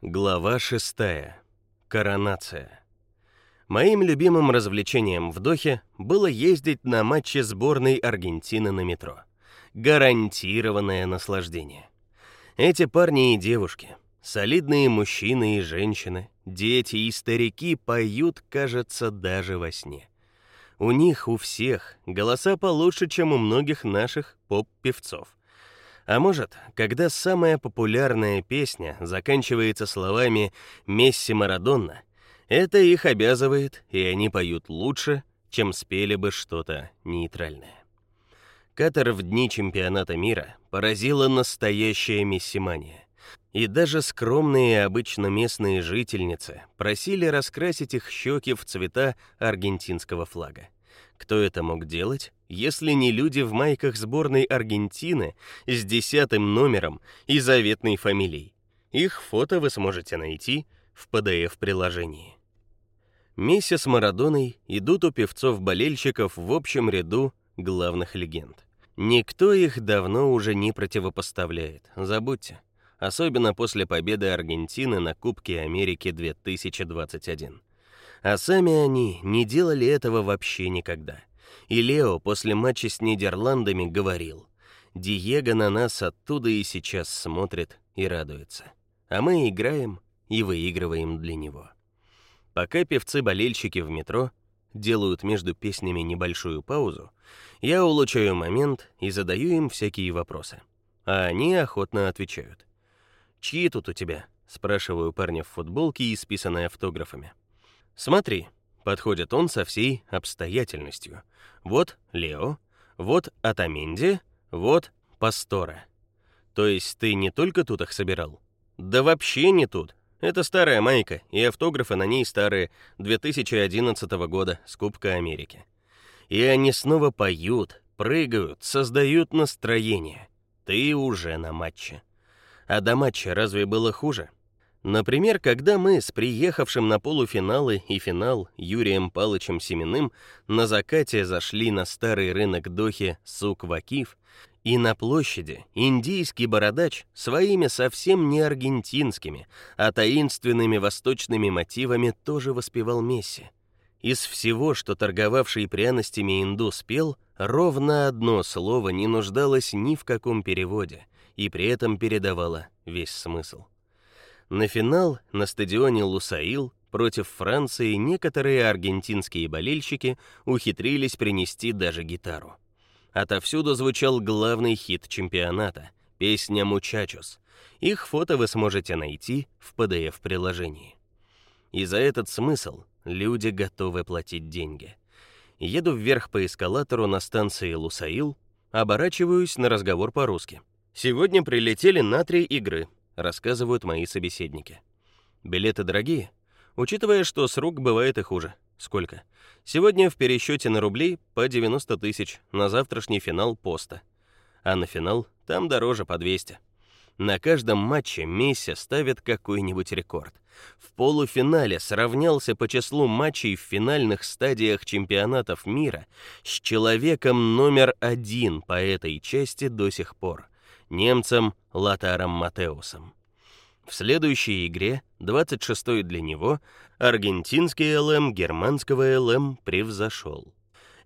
Глава 6. Коронация. Моим любимым развлечением в Дохе было ездить на матчи сборной Аргентины на метро. Гарантированное наслаждение. Эти парни и девушки, солидные мужчины и женщины, дети и старики поют, кажется, даже во сне. У них у всех голоса получше, чем у многих наших поп-певцов. А может, когда самая популярная песня заканчивается словами Месси Марадонна, это их обязывает, и они поют лучше, чем спели бы что-то нейтральное. Катар в дни чемпионата мира поразила настоящая мессимания. И даже скромные обычно местные жительницы просили раскрасить их щеки в цвета аргентинского флага. Кто это мог делать, если не люди в майках сборной Аргентины с десятым номером и заветной фамилией? Их фото вы сможете найти в PDF-приложении. Месси с Марадоной идут у певцов-болельщиков в общем ряду главных легенд. Никто их давно уже не противопоставляет, забудьте. Особенно после победы Аргентины на Кубке Америки 2021 а сами они не делали этого вообще никогда. И Лео после матча с Нидерландами говорил: "Диего на нас оттуда и сейчас смотрит и радуется, а мы играем и выигрываем для него". Пока певцы-болельщики в метро делают между песнями небольшую паузу, я улучшаю момент и задаю им всякие вопросы. А они охотно отвечают. «Чьи тут у тебя?» — спрашиваю парня в футболке, исписанной автографами. Смотри, подходит он со всей обстоятельностью. Вот Лео, вот Атаменди, вот Пастора. То есть ты не только тут их собирал? Да вообще не тут. Это старая майка, и автографы на ней старые, 2011 года, с Кубка Америки. И они снова поют, прыгают, создают настроение. Ты уже на матче. А до матча разве было хуже? Например, когда мы с приехавшим на полуфиналы и финал Юрием Палычем Семеным на закате зашли на старый рынок Дохи Сук-Вакиф, и на площади индийский бородач своими совсем не аргентинскими, а таинственными восточными мотивами тоже воспевал Месси. Из всего, что торговавший пряностями индус пел, ровно одно слово не нуждалось ни в каком переводе и при этом передавало весь смысл. На финал на стадионе Лусаил против Франции некоторые аргентинские болельщики ухитрились принести даже гитару. Отовсюду звучал главный хит чемпионата песня Мучачос. Их фото вы сможете найти в PDF-приложении. И за этот смысл люди готовы платить деньги. Еду вверх по эскалатору на станции Лусаил, оборачиваюсь на разговор по-русски. Сегодня прилетели на три игры рассказывают мои собеседники. Билеты дорогие, учитывая, что с рук бывает и хуже. Сколько? Сегодня в пересчете на рубли по 90 тысяч, на завтрашний финал поста. А на финал там дороже по 200. На каждом матче Месси ставит какой-нибудь рекорд. В полуфинале сравнялся по числу матчей в финальных стадиях чемпионатов мира с человеком номер один по этой части до сих пор немцем Латаром Матеусом. В следующей игре, 26-й для него, аргентинский ЛМ германского ЛМ превзошел.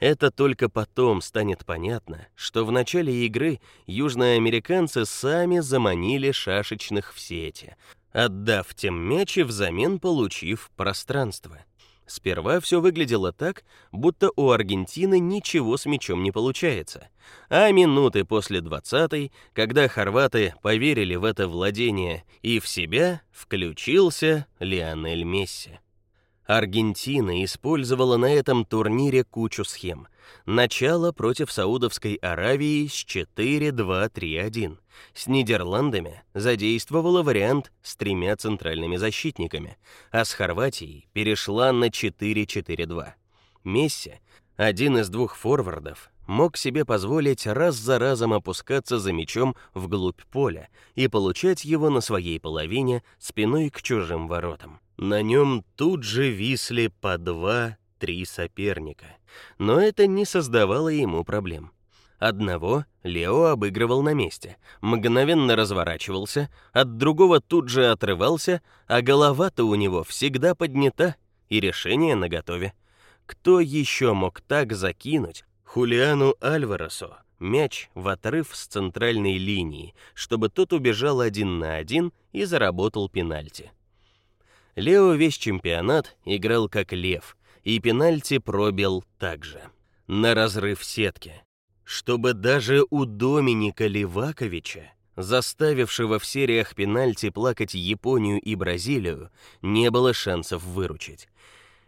Это только потом станет понятно, что в начале игры южноамериканцы сами заманили шашечных в сети, отдав тем мячи взамен получив пространство. Сперва все выглядело так, будто у Аргентины ничего с мячом не получается. А минуты после 20-й, когда хорваты поверили в это владение и в себя, включился Лионель Месси. Аргентина использовала на этом турнире кучу схем. Начало против Саудовской Аравии с 4-2-3-1. С Нидерландами задействовала вариант с тремя центральными защитниками, а с Хорватией перешла на 4-4-2. Месси, один из двух форвардов, мог себе позволить раз за разом опускаться за мячом вглубь поля и получать его на своей половине спиной к чужим воротам. На нем тут же висли по два-три соперника, но это не создавало ему проблем. Одного Лео обыгрывал на месте, мгновенно разворачивался, от другого тут же отрывался, а голова-то у него всегда поднята и решение наготове. Кто еще мог так закинуть Хулиану Альваресу мяч в отрыв с центральной линии, чтобы тот убежал один на один и заработал пенальти? Лео весь чемпионат играл как лев, и пенальти пробил также. На разрыв сетки. Чтобы даже у Доминика Леваковича, заставившего в сериях пенальти плакать Японию и Бразилию, не было шансов выручить.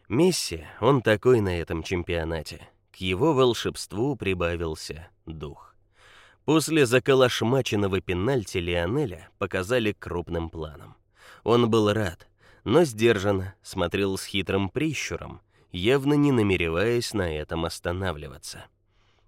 Месси, он такой на этом чемпионате. К его волшебству прибавился дух. После заколошмаченного пенальти Лионеля показали крупным планом. Он был рад, но сдержанно смотрел с хитрым прищуром, явно не намереваясь на этом останавливаться.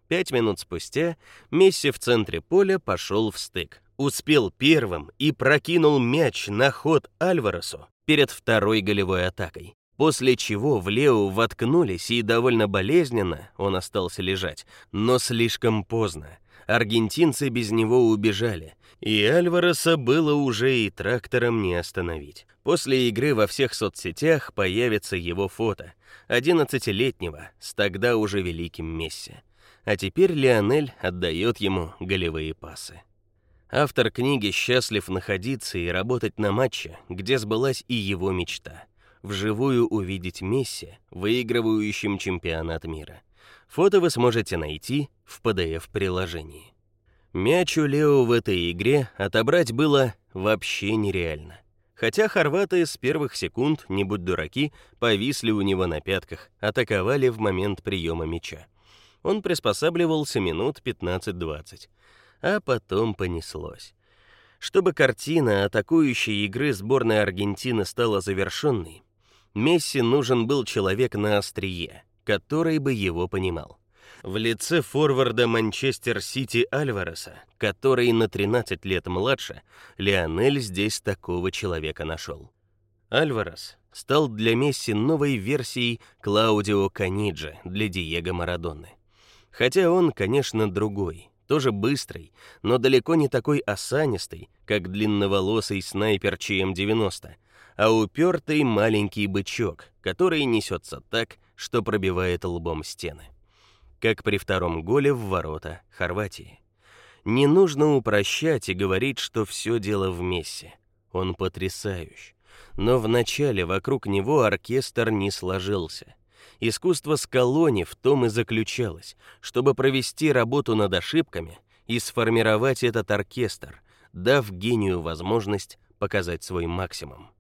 Пять минут спустя Месси в центре поля пошел в стык. Успел первым и прокинул мяч на ход Альваресу перед второй голевой атакой. После чего в Лео воткнулись и довольно болезненно он остался лежать, но слишком поздно. Аргентинцы без него убежали, и Альвареса было уже и трактором не остановить. После игры во всех соцсетях появится его фото, 11-летнего, с тогда уже великим Месси. А теперь Лионель отдает ему голевые пасы. Автор книги счастлив находиться и работать на матче, где сбылась и его мечта вживую увидеть Месси, выигрывающим чемпионат мира. Фото вы сможете найти в PDF-приложении. Мяч у Лео в этой игре отобрать было вообще нереально. Хотя хорваты с первых секунд, не будь дураки, повисли у него на пятках, атаковали в момент приема мяча. Он приспосабливался минут 15-20, а потом понеслось. Чтобы картина атакующей игры сборной Аргентины стала завершенной, Месси нужен был человек на острие, который бы его понимал. В лице форварда Манчестер Сити Альвареса, который на 13 лет младше, Лионель здесь такого человека нашел. Альварес стал для Месси новой версией Клаудио Каниджи для Диего Марадонны. Хотя он, конечно, другой, тоже быстрый, но далеко не такой осанистый, как длинноволосый снайпер ЧМ-90, а упертый маленький бычок, который несется так, что пробивает лбом стены. Как при втором голе в ворота Хорватии. Не нужно упрощать и говорить, что все дело в Месси. Он потрясающий. Но вначале вокруг него оркестр не сложился. Искусство Скалони в том и заключалось, чтобы провести работу над ошибками и сформировать этот оркестр, дав гению возможность показать свой максимум.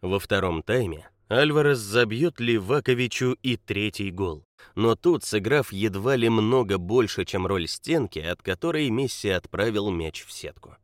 Во втором тайме Альварес забьет Ливаковичу и третий гол. Но тут, сыграв едва ли много больше, чем роль стенки, от которой Месси отправил мяч в сетку.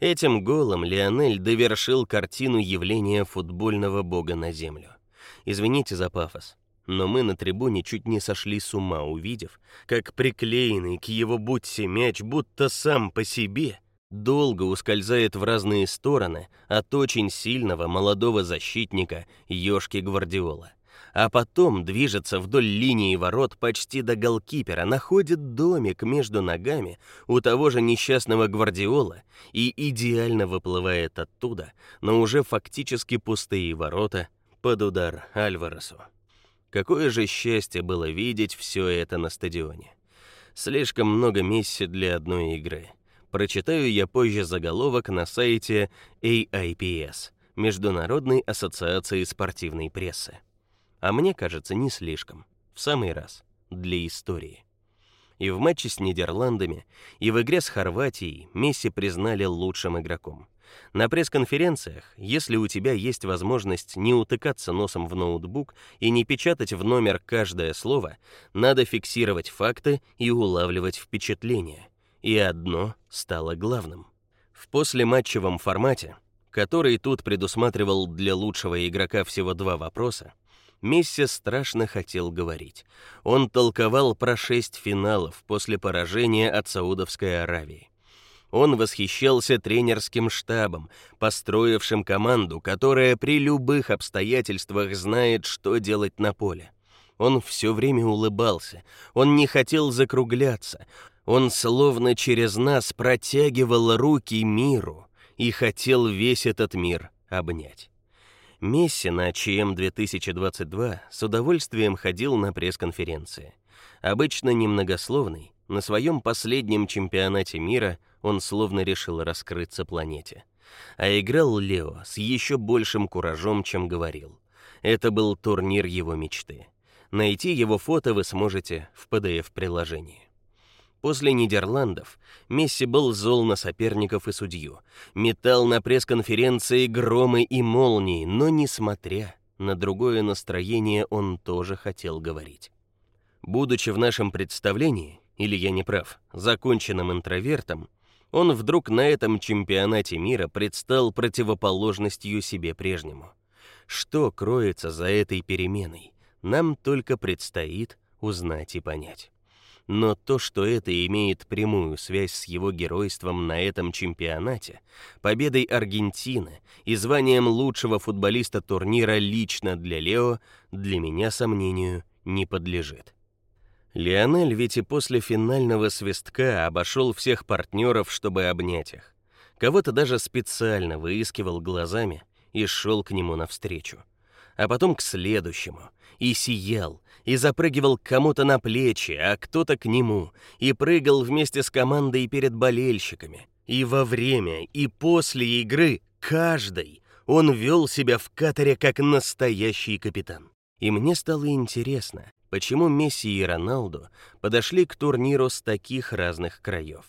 Этим голом Лионель довершил картину явления футбольного бога на землю. Извините за пафос, но мы на трибуне чуть не сошли с ума, увидев, как приклеенный к его бутсе мяч будто сам по себе долго ускользает в разные стороны от очень сильного молодого защитника Ёшки Гвардиола, а потом движется вдоль линии ворот почти до голкипера, находит домик между ногами у того же несчастного Гвардиола и идеально выплывает оттуда, но уже фактически пустые ворота под удар Альваресу. Какое же счастье было видеть все это на стадионе. Слишком много Месси для одной игры. Прочитаю я позже заголовок на сайте AIPS, Международной ассоциации спортивной прессы. А мне кажется, не слишком. В самый раз для истории. И в матче с Нидерландами, и в игре с Хорватией Месси признали лучшим игроком. На пресс-конференциях, если у тебя есть возможность не утыкаться носом в ноутбук и не печатать в номер каждое слово, надо фиксировать факты и улавливать впечатления и одно стало главным. В послематчевом формате, который тут предусматривал для лучшего игрока всего два вопроса, Месси страшно хотел говорить. Он толковал про шесть финалов после поражения от Саудовской Аравии. Он восхищался тренерским штабом, построившим команду, которая при любых обстоятельствах знает, что делать на поле. Он все время улыбался. Он не хотел закругляться. Он словно через нас протягивал руки миру и хотел весь этот мир обнять. Месси на ЧМ 2022 с удовольствием ходил на пресс-конференции. Обычно немногословный, на своем последнем чемпионате мира он словно решил раскрыться планете. А играл Лео с еще большим куражом, чем говорил. Это был турнир его мечты. Найти его фото вы сможете в PDF-приложении. После Нидерландов Месси был зол на соперников и судью, метал на пресс-конференции громы и молнии, но несмотря на другое настроение, он тоже хотел говорить. Будучи в нашем представлении, или я не прав, законченным интровертом, он вдруг на этом чемпионате мира предстал противоположностью себе прежнему. Что кроется за этой переменой, нам только предстоит узнать и понять. Но то, что это имеет прямую связь с его геройством на этом чемпионате, победой Аргентины и званием лучшего футболиста турнира лично для Лео, для меня сомнению не подлежит. Лионель ведь и после финального свистка обошел всех партнеров, чтобы обнять их. Кого-то даже специально выискивал глазами и шел к нему навстречу. А потом к следующему и сиял, и запрыгивал кому-то на плечи, а кто-то к нему, и прыгал вместе с командой перед болельщиками. И во время, и после игры каждый он вел себя в катере как настоящий капитан. И мне стало интересно, почему Месси и Роналду подошли к турниру с таких разных краев.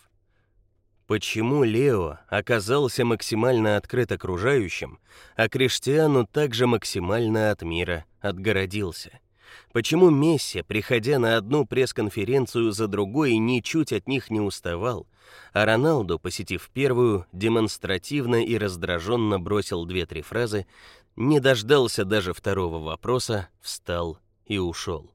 Почему Лео оказался максимально открыт окружающим, а Криштиану также максимально от мира отгородился? Почему Месси, приходя на одну пресс-конференцию за другой, ничуть от них не уставал, а Роналду, посетив первую, демонстративно и раздраженно бросил две-три фразы, не дождался даже второго вопроса, встал и ушел.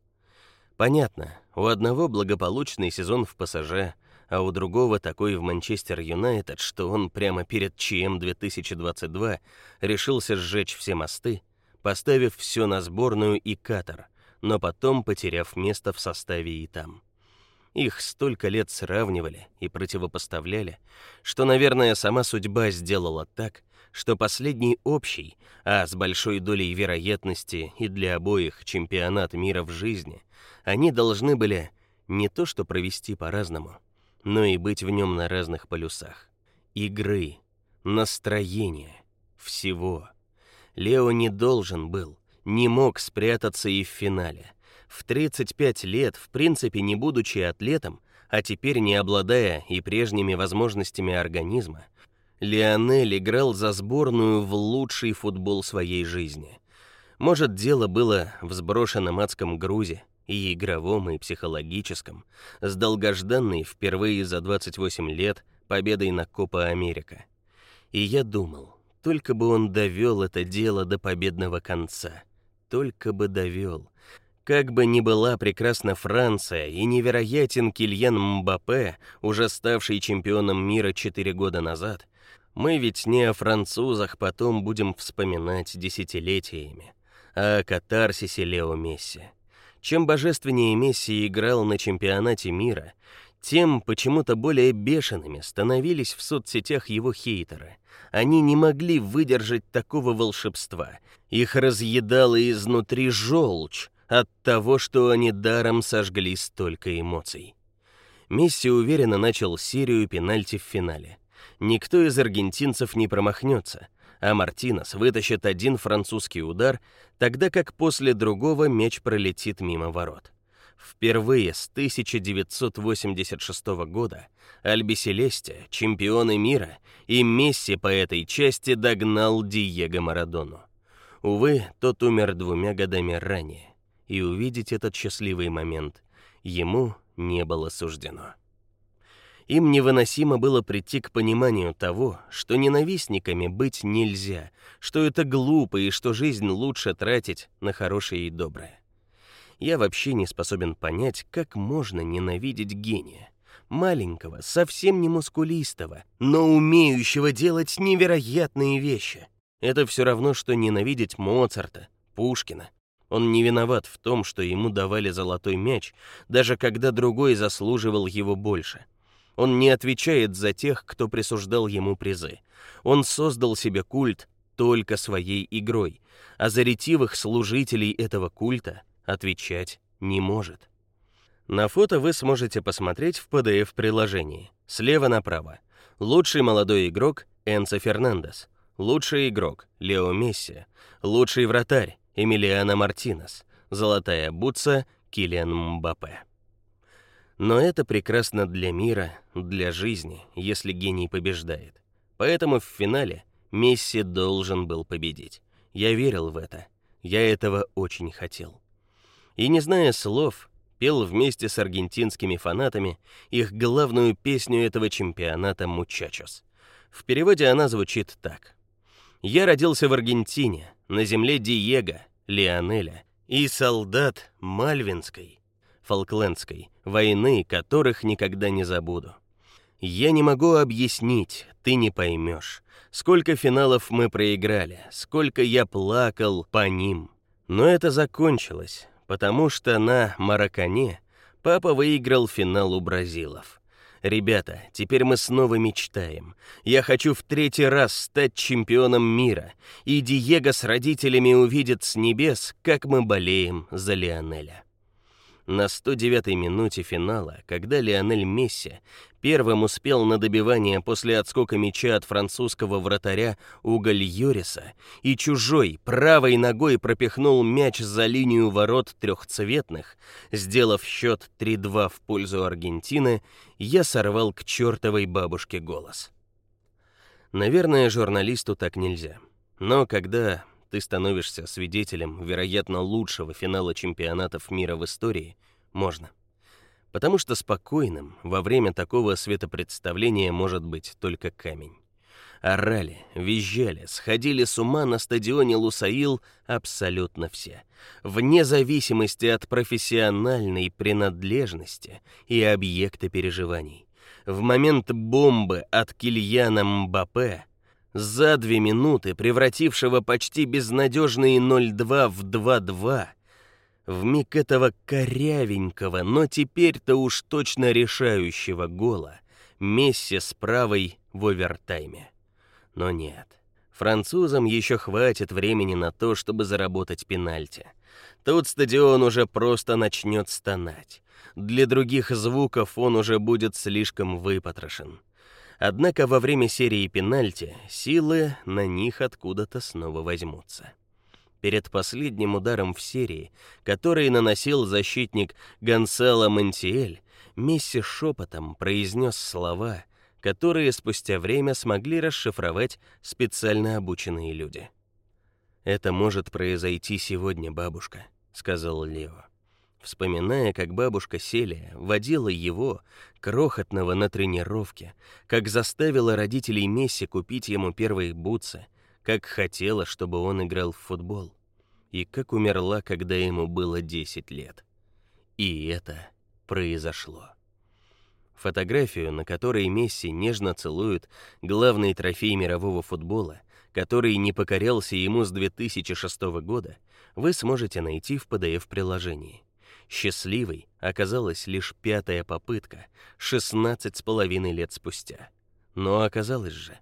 Понятно, у одного благополучный сезон в ПСЖ, а у другого такой в Манчестер Юнайтед, что он прямо перед ЧМ 2022 решился сжечь все мосты, поставив все на сборную и Катар, но потом потеряв место в составе и там. Их столько лет сравнивали и противопоставляли, что, наверное, сама судьба сделала так, что последний общий, а с большой долей вероятности и для обоих чемпионат мира в жизни, они должны были не то что провести по-разному, но и быть в нем на разных полюсах. Игры, настроения, всего. Лео не должен был, не мог спрятаться и в финале. В 35 лет, в принципе, не будучи атлетом, а теперь не обладая и прежними возможностями организма, Лионель играл за сборную в лучший футбол своей жизни. Может, дело было в сброшенном адском грузе, и игровом, и психологическом, с долгожданной впервые за 28 лет победой на Копа Америка. И я думал, только бы он довел это дело до победного конца, только бы довел. Как бы ни была прекрасна Франция и невероятен Кильян Мбаппе, уже ставший чемпионом мира 4 года назад, мы ведь не о французах потом будем вспоминать десятилетиями, а о катарсисе Лео Месси. Чем божественнее Месси играл на чемпионате мира, тем почему-то более бешеными становились в соцсетях его хейтеры. Они не могли выдержать такого волшебства. Их разъедала изнутри желчь от того, что они даром сожгли столько эмоций. Месси уверенно начал серию пенальти в финале. Никто из аргентинцев не промахнется а Мартинес вытащит один французский удар, тогда как после другого мяч пролетит мимо ворот. Впервые с 1986 года Альбиселесте, чемпионы мира, и Месси по этой части догнал Диего Марадону. Увы, тот умер двумя годами ранее, и увидеть этот счастливый момент ему не было суждено. Им невыносимо было прийти к пониманию того, что ненавистниками быть нельзя, что это глупо и что жизнь лучше тратить на хорошее и доброе. Я вообще не способен понять, как можно ненавидеть гения, маленького, совсем не мускулистого, но умеющего делать невероятные вещи. Это все равно что ненавидеть Моцарта, Пушкина. Он не виноват в том, что ему давали золотой мяч, даже когда другой заслуживал его больше Он не отвечает за тех, кто присуждал ему призы. Он создал себе культ только своей игрой, а за ретивых служителей этого культа отвечать не может. На фото вы сможете посмотреть в PDF-приложении. Слева направо. Лучший молодой игрок Энцо Фернандес. Лучший игрок Лео Месси. Лучший вратарь Эмилиано Мартинес. Золотая бутса Килиан Мбаппе. Но это прекрасно для мира, для жизни, если гений побеждает. Поэтому в финале Месси должен был победить. Я верил в это. Я этого очень хотел. И не зная слов, пел вместе с аргентинскими фанатами их главную песню этого чемпионата Мучачос. В переводе она звучит так: Я родился в Аргентине, на земле Диего, Лионеля и солдат Мальвинской, Фолклендской войны, которых никогда не забуду. Я не могу объяснить, ты не поймешь, сколько финалов мы проиграли, сколько я плакал по ним. Но это закончилось, потому что на Маракане папа выиграл финал у бразилов. Ребята, теперь мы снова мечтаем. Я хочу в третий раз стать чемпионом мира, и Диего с родителями увидит с небес, как мы болеем за Лионеля. На 109-й минуте финала, когда Лионель Месси первым успел на добивание после отскока мяча от французского вратаря Уга Льориса и чужой правой ногой пропихнул мяч за линию ворот трехцветных, сделав счет 3-2 в пользу Аргентины, я сорвал к чертовой бабушке голос. Наверное, журналисту так нельзя. Но когда ты становишься свидетелем, вероятно, лучшего финала чемпионатов мира в истории, можно. Потому что спокойным во время такого светопредставления может быть только камень. Орали, визжали, сходили с ума на стадионе Лусаил абсолютно все, вне зависимости от профессиональной принадлежности и объекта переживаний. В момент бомбы от Кильяна Мбаппе за две минуты превратившего почти безнадежный 0-2 в 2-2, в миг этого корявенького, но теперь-то уж точно решающего гола, Месси с правой в овертайме. Но нет. Французам еще хватит времени на то, чтобы заработать пенальти. Тут стадион уже просто начнет стонать. Для других звуков он уже будет слишком выпотрошен. Однако во время серии пенальти силы на них откуда-то снова возьмутся. Перед последним ударом в серии, который наносил защитник Гонсало Монтиэль, Месси шепотом произнес слова, которые спустя время смогли расшифровать специально обученные люди. Это может произойти сегодня, бабушка, сказал Лео вспоминая, как бабушка Селия водила его, крохотного на тренировке, как заставила родителей Месси купить ему первые бутсы, как хотела, чтобы он играл в футбол, и как умерла, когда ему было 10 лет. И это произошло. Фотографию, на которой Месси нежно целует главный трофей мирового футбола, который не покорялся ему с 2006 года, вы сможете найти в PDF-приложении. Счастливой оказалась лишь пятая попытка, шестнадцать с половиной лет спустя. Но оказалось же,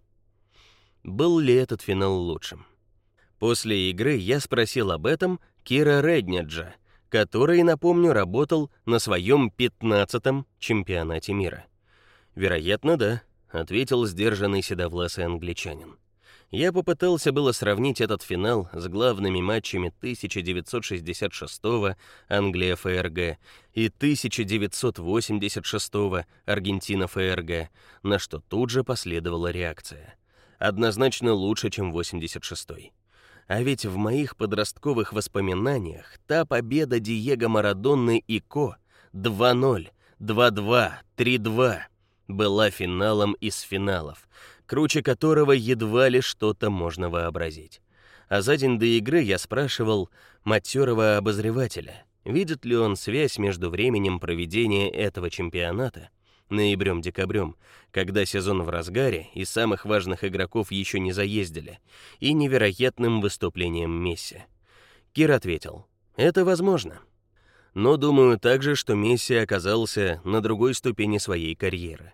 был ли этот финал лучшим? После игры я спросил об этом Кира Редняджа, который, напомню, работал на своем пятнадцатом чемпионате мира. Вероятно, да, ответил сдержанный седовласый англичанин. Я попытался было сравнить этот финал с главными матчами 1966 Англия ФРГ и 1986 Аргентина ФРГ, на что тут же последовала реакция. Однозначно лучше, чем 86-й. А ведь в моих подростковых воспоминаниях та победа Диего Марадонны и Ко 2:0, 2:2, 3:2 была финалом из финалов, круче которого едва ли что-то можно вообразить. А за день до игры я спрашивал матерого обозревателя, видит ли он связь между временем проведения этого чемпионата ноябрем-декабрем, когда сезон в разгаре и самых важных игроков еще не заездили, и невероятным выступлением Месси. Кир ответил: "Это возможно. Но думаю также, что Месси оказался на другой ступени своей карьеры.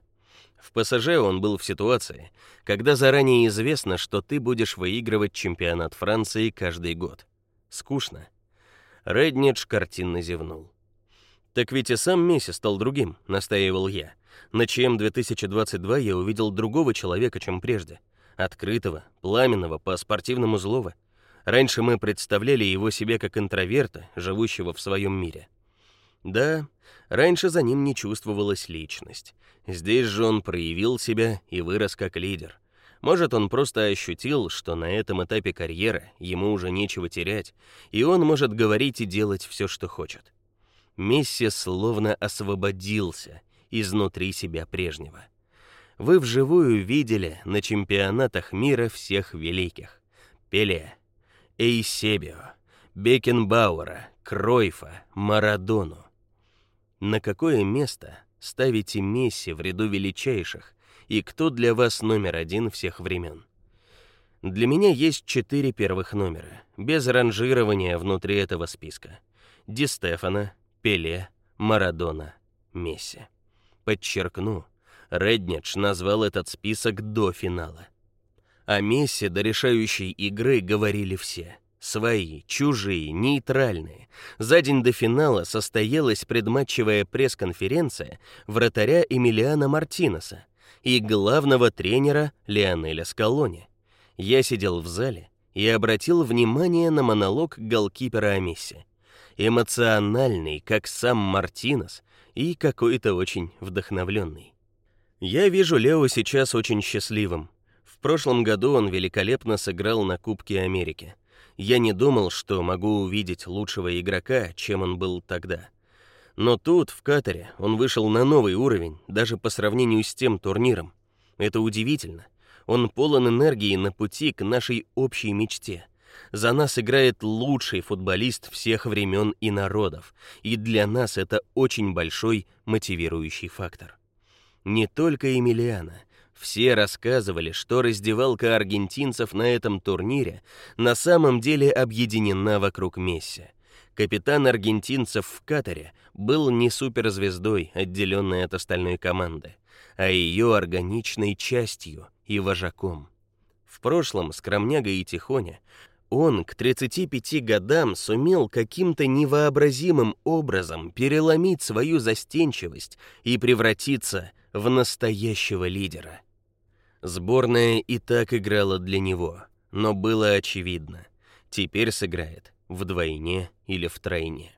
В ПСЖ он был в ситуации, когда заранее известно, что ты будешь выигрывать чемпионат Франции каждый год. Скучно. Реднич картинно зевнул. Так ведь и сам Месси стал другим, настаивал я. На ЧМ 2022 я увидел другого человека, чем прежде. Открытого, пламенного, по-спортивному злого. Раньше мы представляли его себе как интроверта, живущего в своем мире. Да, раньше за ним не чувствовалась личность. Здесь же он проявил себя и вырос как лидер. Может, он просто ощутил, что на этом этапе карьеры ему уже нечего терять, и он может говорить и делать все, что хочет. Месси словно освободился изнутри себя прежнего. Вы вживую видели на чемпионатах мира всех великих: Пеле, Эйсебио, Бекенбауэра, Кройфа, Марадону. На какое место ставите Месси в ряду величайших, и кто для вас номер один всех времен? Для меня есть четыре первых номера, без ранжирования внутри этого списка. Ди Стефано, Пеле, Марадона, Месси. Подчеркну, Реднич назвал этот список до финала. О Месси до решающей игры говорили все. Свои, чужие, нейтральные. За день до финала состоялась предматчевая пресс-конференция вратаря Эмилиана Мартинеса и главного тренера Леонеля Скалони. Я сидел в зале и обратил внимание на монолог голкипера о Месси. Эмоциональный, как сам Мартинес, и какой-то очень вдохновленный. Я вижу Лео сейчас очень счастливым. В прошлом году он великолепно сыграл на Кубке Америки. Я не думал, что могу увидеть лучшего игрока, чем он был тогда. Но тут, в Катаре, он вышел на новый уровень, даже по сравнению с тем турниром. Это удивительно. Он полон энергии на пути к нашей общей мечте. За нас играет лучший футболист всех времен и народов, и для нас это очень большой мотивирующий фактор. Не только Эмилиано, все рассказывали, что раздевалка аргентинцев на этом турнире на самом деле объединена вокруг Месси. Капитан аргентинцев в Катаре был не суперзвездой, отделенной от остальной команды, а ее органичной частью и вожаком. В прошлом скромняга и тихоня он к 35 годам сумел каким-то невообразимым образом переломить свою застенчивость и превратиться в настоящего лидера. Сборная и так играла для него, но было очевидно, теперь сыграет вдвойне или втройне.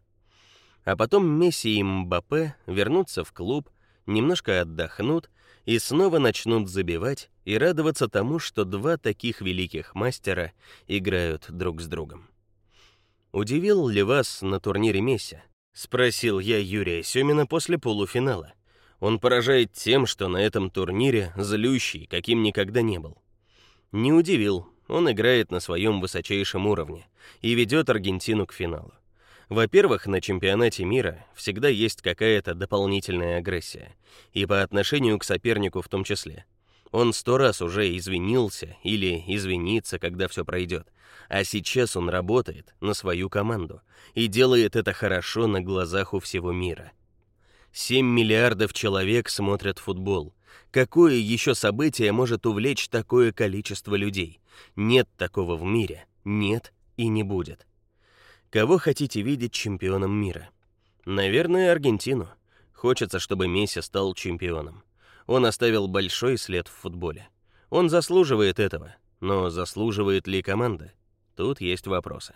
А потом Месси и Мбаппе вернутся в клуб, немножко отдохнут и снова начнут забивать и радоваться тому, что два таких великих мастера играют друг с другом. Удивил ли вас на турнире Месси? спросил я Юрия Сёмина после полуфинала. Он поражает тем, что на этом турнире злющий, каким никогда не был. Не удивил. Он играет на своем высочайшем уровне и ведет Аргентину к финалу. Во-первых, на чемпионате мира всегда есть какая-то дополнительная агрессия, и по отношению к сопернику в том числе. Он сто раз уже извинился или извинится, когда все пройдет, а сейчас он работает на свою команду и делает это хорошо на глазах у всего мира. 7 миллиардов человек смотрят футбол. Какое еще событие может увлечь такое количество людей? Нет такого в мире. Нет и не будет. Кого хотите видеть чемпионом мира? Наверное, Аргентину. Хочется, чтобы Месси стал чемпионом. Он оставил большой след в футболе. Он заслуживает этого, но заслуживает ли команда? Тут есть вопросы.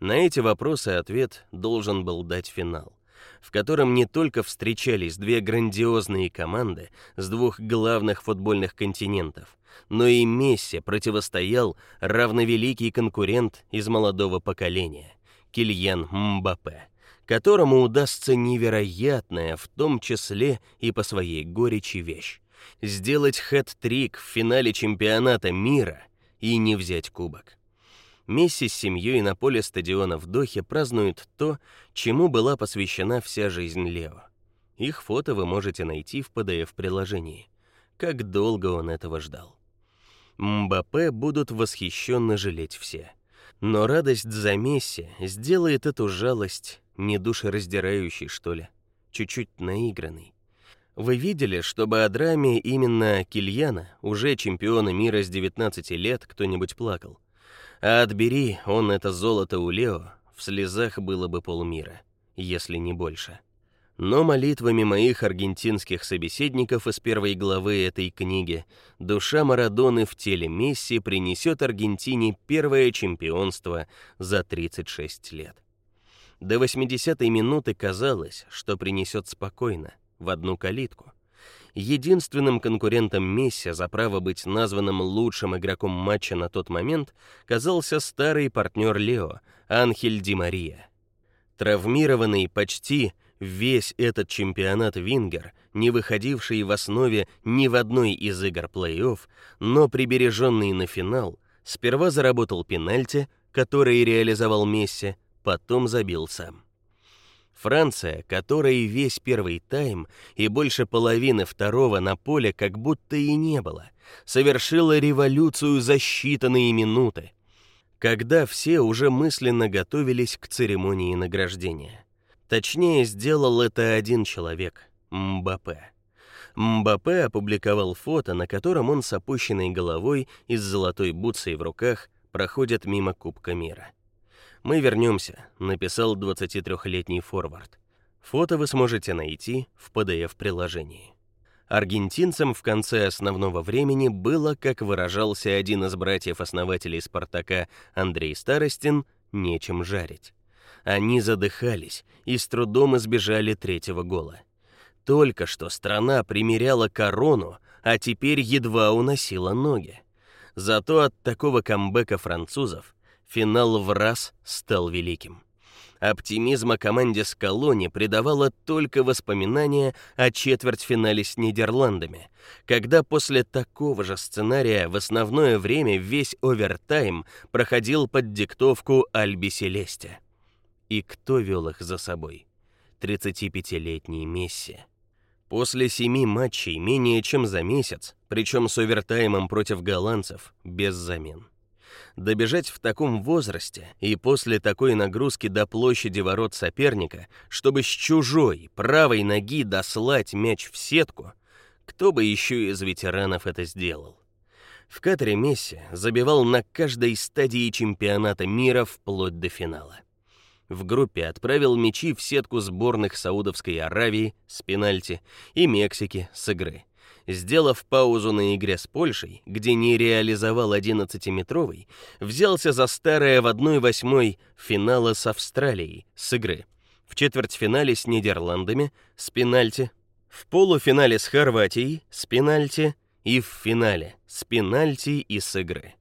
На эти вопросы ответ должен был дать финал, в котором не только встречались две грандиозные команды с двух главных футбольных континентов, но и Месси противостоял равновеликий конкурент из молодого поколения. Кильян Мбаппе, которому удастся невероятная, в том числе и по своей горечи вещь сделать хэт-трик в финале чемпионата мира и не взять кубок. Месси с семьей на поле стадиона в Дохе празднуют то, чему была посвящена вся жизнь Лео. Их фото вы можете найти в PDF-приложении. Как долго он этого ждал. Мбаппе будут восхищенно жалеть все. Но радость за Месси сделает эту жалость не душераздирающей, что ли, чуть-чуть наигранной. Вы видели, чтобы о драме именно Кильяна, уже чемпиона мира с 19 лет, кто-нибудь плакал? А отбери он это золото у Лео, в слезах было бы полмира, если не больше. Но молитвами моих аргентинских собеседников из первой главы этой книги душа Марадоны в теле Месси принесет Аргентине первое чемпионство за 36 лет. До 80-й минуты казалось, что принесет спокойно, в одну калитку. Единственным конкурентом Месси за право быть названным лучшим игроком матча на тот момент казался старый партнер Лео, Анхель Ди Мария. Травмированный почти весь этот чемпионат Вингер, не выходивший в основе ни в одной из игр плей-офф, но прибереженный на финал, сперва заработал пенальти, который реализовал Месси, потом забил сам. Франция, которой весь первый тайм и больше половины второго на поле как будто и не было, совершила революцию за считанные минуты, когда все уже мысленно готовились к церемонии награждения. Точнее, сделал это один человек Мбаппе. Мбаппе опубликовал фото, на котором он с опущенной головой и с золотой бутсой в руках проходит мимо Кубка мира. Мы вернемся, написал 23-летний форвард. Фото вы сможете найти в PDF-приложении. Аргентинцам в конце основного времени было, как выражался один из братьев-основателей Спартака, Андрей Старостин, нечем жарить. Они задыхались и с трудом избежали третьего гола. Только что страна примеряла корону, а теперь едва уносила ноги. Зато от такого камбэка французов финал в раз стал великим. Оптимизма команде Скалони придавало только воспоминание о четвертьфинале с Нидерландами, когда после такого же сценария в основное время весь овертайм проходил под диктовку Альби Селесте. И кто вел их за собой? 35-летний Месси. После семи матчей менее чем за месяц, причем с овертаймом против голландцев, без замен добежать в таком возрасте и после такой нагрузки до площади ворот соперника, чтобы с чужой правой ноги дослать мяч в сетку, кто бы еще из ветеранов это сделал? В Катаре Месси забивал на каждой стадии чемпионата мира вплоть до финала. В группе отправил мячи в сетку сборных Саудовской Аравии с пенальти и Мексики с игры сделав паузу на игре с Польшей, где не реализовал 11-метровый, взялся за старое в 1/8 финала с Австралией с игры. В четвертьфинале с Нидерландами с пенальти, в полуфинале с Хорватией с пенальти и в финале с пенальти и с игры.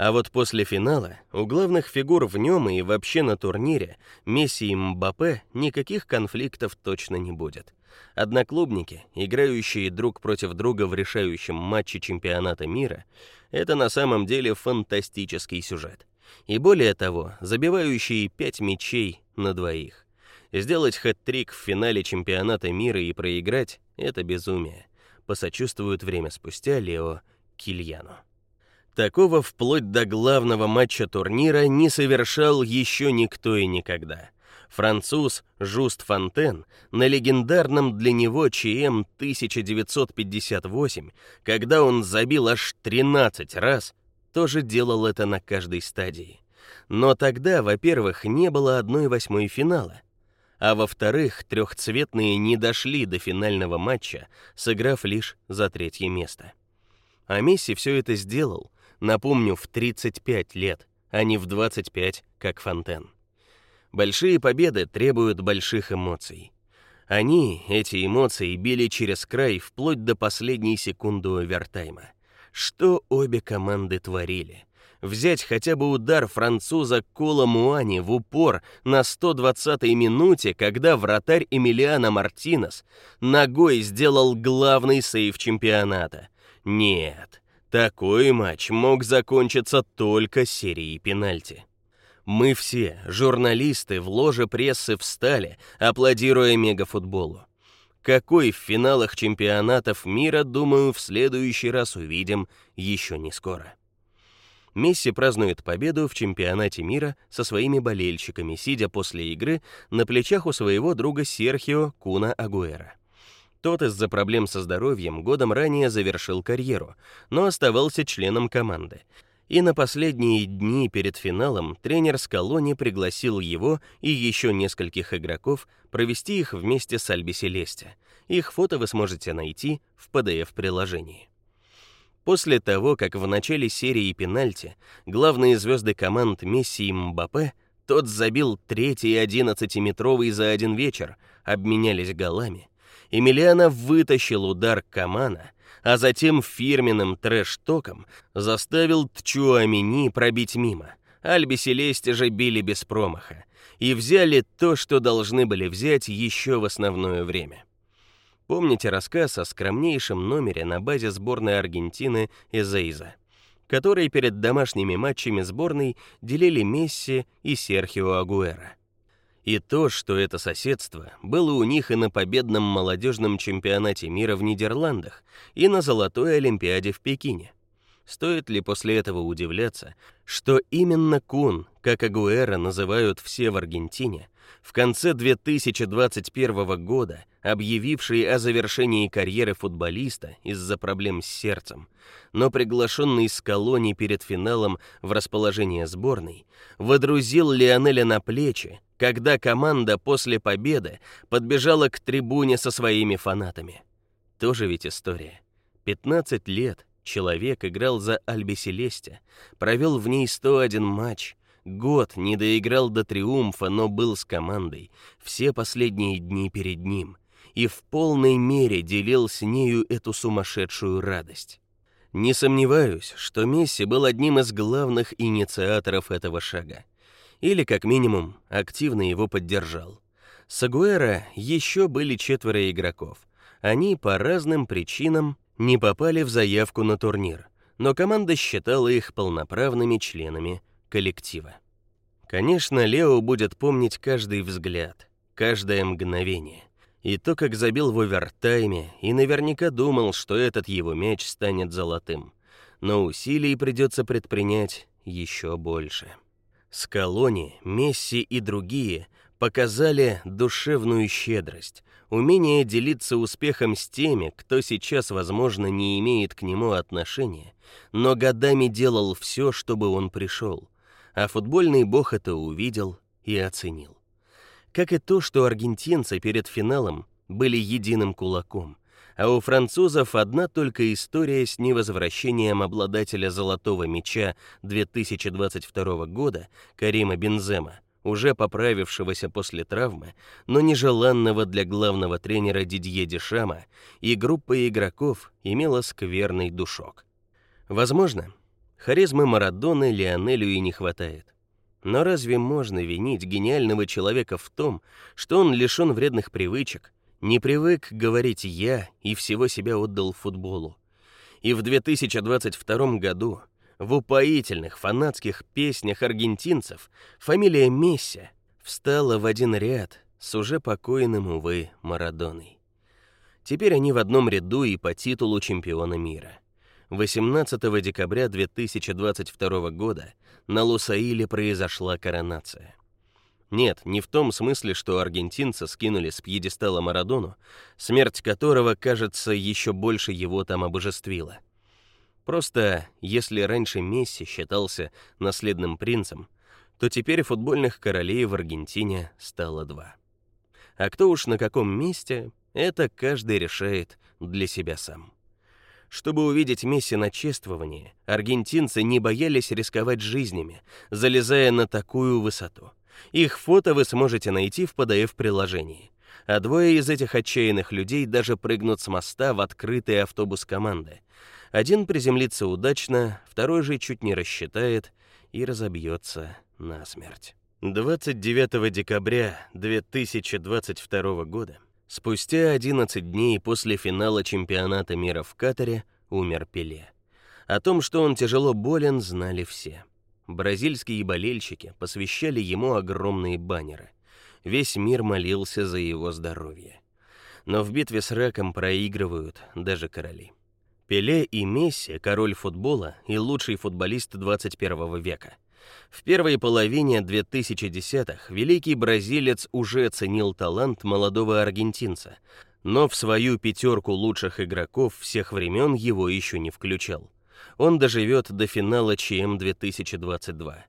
А вот после финала у главных фигур в нем и вообще на турнире Месси и Мбаппе никаких конфликтов точно не будет. Одноклубники, играющие друг против друга в решающем матче чемпионата мира, это на самом деле фантастический сюжет. И более того, забивающие пять мячей на двоих. Сделать хэт-трик в финале чемпионата мира и проиграть это безумие. Посочувствует время спустя Лео Кильяну. Такого вплоть до главного матча турнира не совершал еще никто и никогда француз Жуст Фонтен на легендарном для него ЧМ 1958, когда он забил аж 13 раз, тоже делал это на каждой стадии. Но тогда, во-первых, не было 1/8 финала, а во-вторых, трехцветные не дошли до финального матча, сыграв лишь за третье место. А Месси все это сделал, напомню, в 35 лет, а не в 25, как Фонтен. Большие победы требуют больших эмоций. Они, эти эмоции, били через край вплоть до последней секунды овертайма. Что обе команды творили? Взять хотя бы удар француза Кола Муани в упор на 120-й минуте, когда вратарь Эмилиано Мартинес ногой сделал главный сейв чемпионата. Нет, такой матч мог закончиться только серией пенальти. Мы все, журналисты в ложе прессы встали, аплодируя мегафутболу. Какой в финалах чемпионатов мира, думаю, в следующий раз увидим еще не скоро. Месси празднует победу в чемпионате мира со своими болельщиками, сидя после игры на плечах у своего друга Серхио Куна Агуэра. Тот из-за проблем со здоровьем годом ранее завершил карьеру, но оставался членом команды. И на последние дни перед финалом тренер Скалони пригласил его и еще нескольких игроков провести их вместе с Альби Селесте. Их фото вы сможете найти в PDF-приложении. После того, как в начале серии пенальти главные звезды команд Месси и Мбаппе, тот забил третий 11-метровый за один вечер, обменялись голами, Эмилиано вытащил удар Камана, а затем фирменным трэш-током заставил Тчуамини пробить мимо. Альби Селесте же били без промаха и взяли то, что должны были взять еще в основное время. Помните рассказ о скромнейшем номере на базе сборной Аргентины Эзейза, который перед домашними матчами сборной делили Месси и Серхио Агуэро. И то, что это соседство было у них и на победном молодежном чемпионате мира в Нидерландах, и на золотой олимпиаде в Пекине. Стоит ли после этого удивляться, что именно Кун, как Агуэра называют все в Аргентине, в конце 2021 года, объявивший о завершении карьеры футболиста из-за проблем с сердцем, но приглашенный с колонии перед финалом в расположение сборной, водрузил Лионеля на плечи когда команда после победы подбежала к трибуне со своими фанатами. Тоже ведь история. 15 лет человек играл за Альби Селесте, провел в ней 101 матч, год не доиграл до триумфа, но был с командой все последние дни перед ним и в полной мере делил с нею эту сумасшедшую радость. Не сомневаюсь, что Месси был одним из главных инициаторов этого шага или как минимум активно его поддержал. С Агуэро еще были четверо игроков. Они по разным причинам не попали в заявку на турнир, но команда считала их полноправными членами коллектива. Конечно, Лео будет помнить каждый взгляд, каждое мгновение. И то, как забил в овертайме, и наверняка думал, что этот его мяч станет золотым. Но усилий придется предпринять еще больше. Скалони, Месси и другие показали душевную щедрость, умение делиться успехом с теми, кто сейчас, возможно, не имеет к нему отношения, но годами делал все, чтобы он пришел. А футбольный бог это увидел и оценил. Как и то, что аргентинцы перед финалом были единым кулаком, а у французов одна только история с невозвращением обладателя золотого мяча 2022 года Карима Бензема, уже поправившегося после травмы, но нежеланного для главного тренера Дидье Дешама, и группа игроков имела скверный душок. Возможно, харизмы Марадоны Лионелю и не хватает. Но разве можно винить гениального человека в том, что он лишён вредных привычек, не привык говорить я и всего себя отдал футболу. И в 2022 году в упоительных фанатских песнях аргентинцев фамилия Месси встала в один ряд с уже покойным увы Марадоной. Теперь они в одном ряду и по титулу чемпиона мира. 18 декабря 2022 года на Лусаиле произошла коронация. Нет, не в том смысле, что аргентинцы скинули с пьедестала Марадону, смерть которого, кажется, еще больше его там обожествила. Просто, если раньше Месси считался наследным принцем, то теперь футбольных королей в Аргентине стало два. А кто уж на каком месте, это каждый решает для себя сам. Чтобы увидеть Месси на чествовании, аргентинцы не боялись рисковать жизнями, залезая на такую высоту. Их фото вы сможете найти в PDF-приложении. А двое из этих отчаянных людей даже прыгнут с моста в открытый автобус команды. Один приземлится удачно, второй же чуть не рассчитает и разобьется насмерть. 29 декабря 2022 года, спустя 11 дней после финала чемпионата мира в Катаре, умер Пеле. О том, что он тяжело болен, знали все. Бразильские болельщики посвящали ему огромные баннеры. Весь мир молился за его здоровье. Но в битве с раком проигрывают даже короли. Пеле и Месси король футбола и лучший футболист 21 века. В первой половине 2010-х великий бразилец уже оценил талант молодого аргентинца, Но в свою пятерку лучших игроков всех времен его еще не включал. Он доживет до финала ЧМ 2022.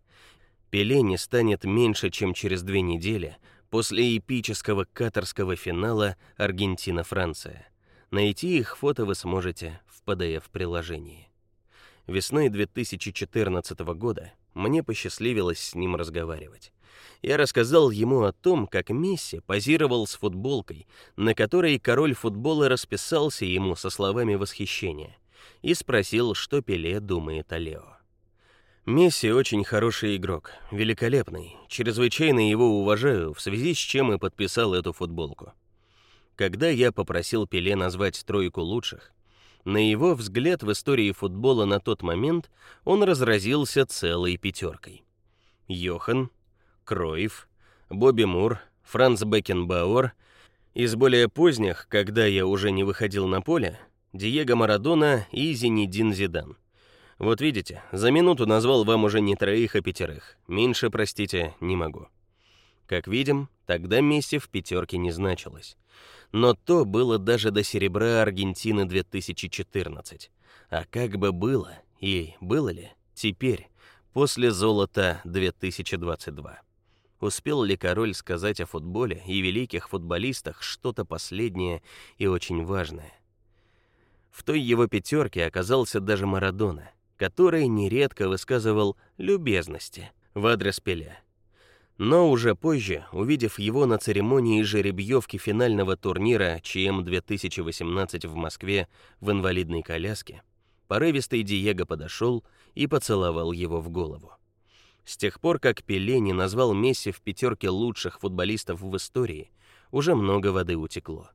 Пеле не станет меньше, чем через две недели после эпического катарского финала Аргентина-Франция. Найти их фото вы сможете в PDF-приложении. Весной 2014 года мне посчастливилось с ним разговаривать. Я рассказал ему о том, как Месси позировал с футболкой, на которой король футбола расписался ему со словами восхищения, и спросил, что Пеле думает о Лео. Месси очень хороший игрок, великолепный. Чрезвычайно его уважаю, в связи с чем и подписал эту футболку. Когда я попросил Пеле назвать тройку лучших, на его взгляд в истории футбола на тот момент он разразился целой пятеркой. Йохан, Кройф, Бобби Мур, Франц Бекенбауэр, из более поздних, когда я уже не выходил на поле, Диего Марадона и Зинедин Зидан. Вот видите, за минуту назвал вам уже не троих, а пятерых. Меньше, простите, не могу. Как видим, тогда Месси в пятерке не значилось. Но то было даже до серебра Аргентины 2014. А как бы было, и было ли теперь, после золота 2022? Успел ли король сказать о футболе и великих футболистах что-то последнее и очень важное? В той его пятерке оказался даже Марадона — который нередко высказывал любезности в адрес Пеле. Но уже позже, увидев его на церемонии жеребьевки финального турнира ЧМ 2018 в Москве в инвалидной коляске, порывистый Диего подошел и поцеловал его в голову. С тех пор, как Пеле не назвал Месси в пятерке лучших футболистов в истории, уже много воды утекло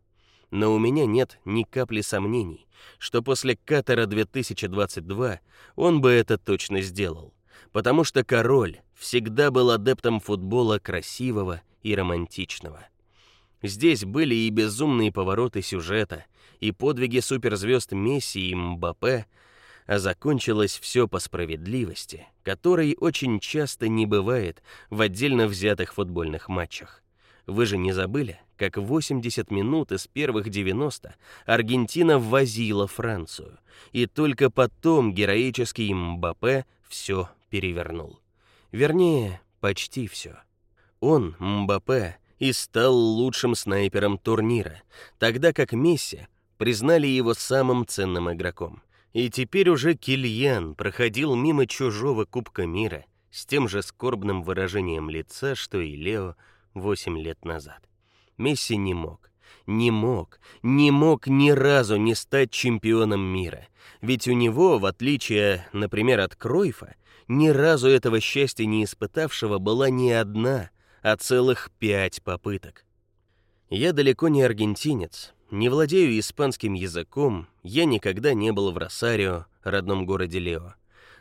но у меня нет ни капли сомнений, что после Катара 2022 он бы это точно сделал, потому что король всегда был адептом футбола красивого и романтичного. Здесь были и безумные повороты сюжета, и подвиги суперзвезд Месси и Мбаппе, а закончилось все по справедливости, которой очень часто не бывает в отдельно взятых футбольных матчах. Вы же не забыли, как 80 минут из первых 90 Аргентина ввозила Францию, и только потом героический Мбаппе все перевернул. Вернее, почти все. Он, Мбаппе, и стал лучшим снайпером турнира, тогда как Месси признали его самым ценным игроком. И теперь уже Кильян проходил мимо чужого Кубка мира с тем же скорбным выражением лица, что и Лео 8 лет назад. Месси не мог, не мог, не мог ни разу не стать чемпионом мира. Ведь у него, в отличие, например, от Кройфа, ни разу этого счастья не испытавшего была не одна, а целых пять попыток. Я далеко не аргентинец, не владею испанским языком, я никогда не был в Росарио, родном городе Лео.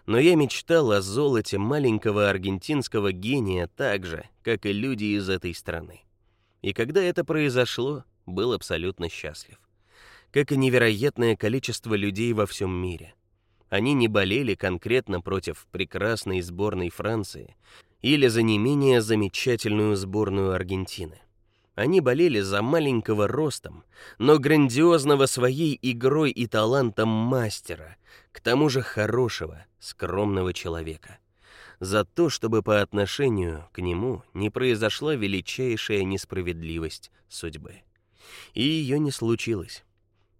Но я мечтал о золоте маленького аргентинского гения так же, как и люди из этой страны. И когда это произошло, был абсолютно счастлив. Как и невероятное количество людей во всем мире. Они не болели конкретно против прекрасной сборной Франции или за не менее замечательную сборную Аргентины. Они болели за маленького ростом, но грандиозного своей игрой и талантом мастера, к тому же хорошего, скромного человека за то, чтобы по отношению к нему не произошла величайшая несправедливость судьбы. И ее не случилось.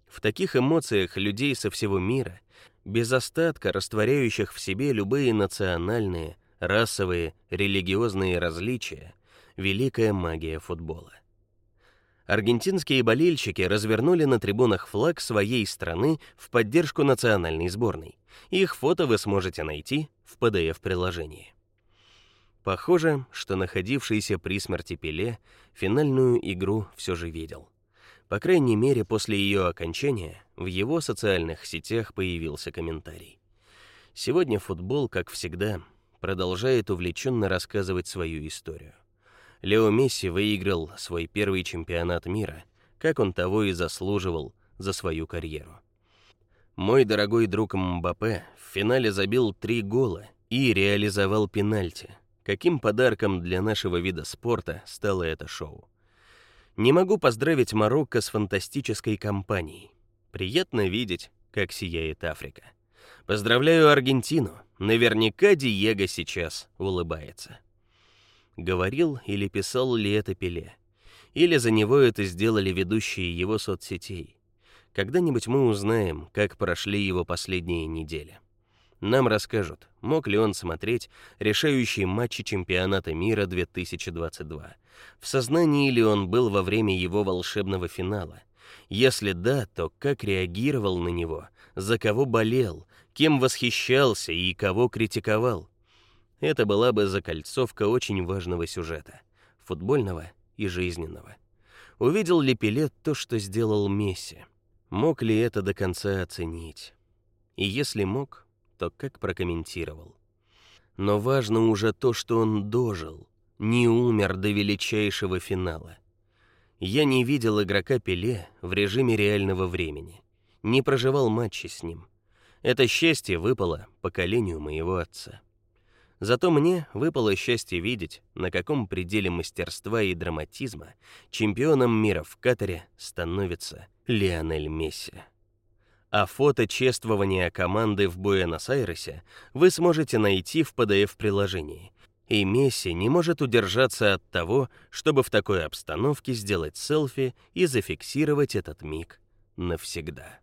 В таких эмоциях людей со всего мира, без остатка растворяющих в себе любые национальные, расовые, религиозные различия, великая магия футбола. Аргентинские болельщики развернули на трибунах флаг своей страны в поддержку национальной сборной. Их фото вы сможете найти в PDF-приложении. Похоже, что находившийся при смерти Пеле финальную игру все же видел. По крайней мере, после ее окончания в его социальных сетях появился комментарий. Сегодня футбол, как всегда, продолжает увлеченно рассказывать свою историю. Лео Месси выиграл свой первый чемпионат мира, как он того и заслуживал за свою карьеру. Мой дорогой друг Мбаппе в финале забил три гола и реализовал пенальти. Каким подарком для нашего вида спорта стало это шоу. Не могу поздравить Марокко с фантастической кампанией. Приятно видеть, как сияет Африка. Поздравляю Аргентину. Наверняка Диего сейчас улыбается. Говорил или писал ли это Пеле? Или за него это сделали ведущие его соцсетей? Когда-нибудь мы узнаем, как прошли его последние недели. Нам расскажут, мог ли он смотреть решающие матчи чемпионата мира 2022. В сознании ли он был во время его волшебного финала? Если да, то как реагировал на него? За кого болел? Кем восхищался и кого критиковал? Это была бы закольцовка очень важного сюжета, футбольного и жизненного. Увидел ли Пеле то, что сделал Месси? Мог ли это до конца оценить? И если мог, то как прокомментировал. Но важно уже то, что он дожил, не умер до величайшего финала. Я не видел игрока Пеле в режиме реального времени, не проживал матчи с ним. Это счастье выпало поколению моего отца. Зато мне выпало счастье видеть, на каком пределе мастерства и драматизма чемпионом мира в Катаре становится Лионель Месси а фото чествования команды в Буэнос-Айресе вы сможете найти в PDF-приложении. И Месси не может удержаться от того, чтобы в такой обстановке сделать селфи и зафиксировать этот миг навсегда.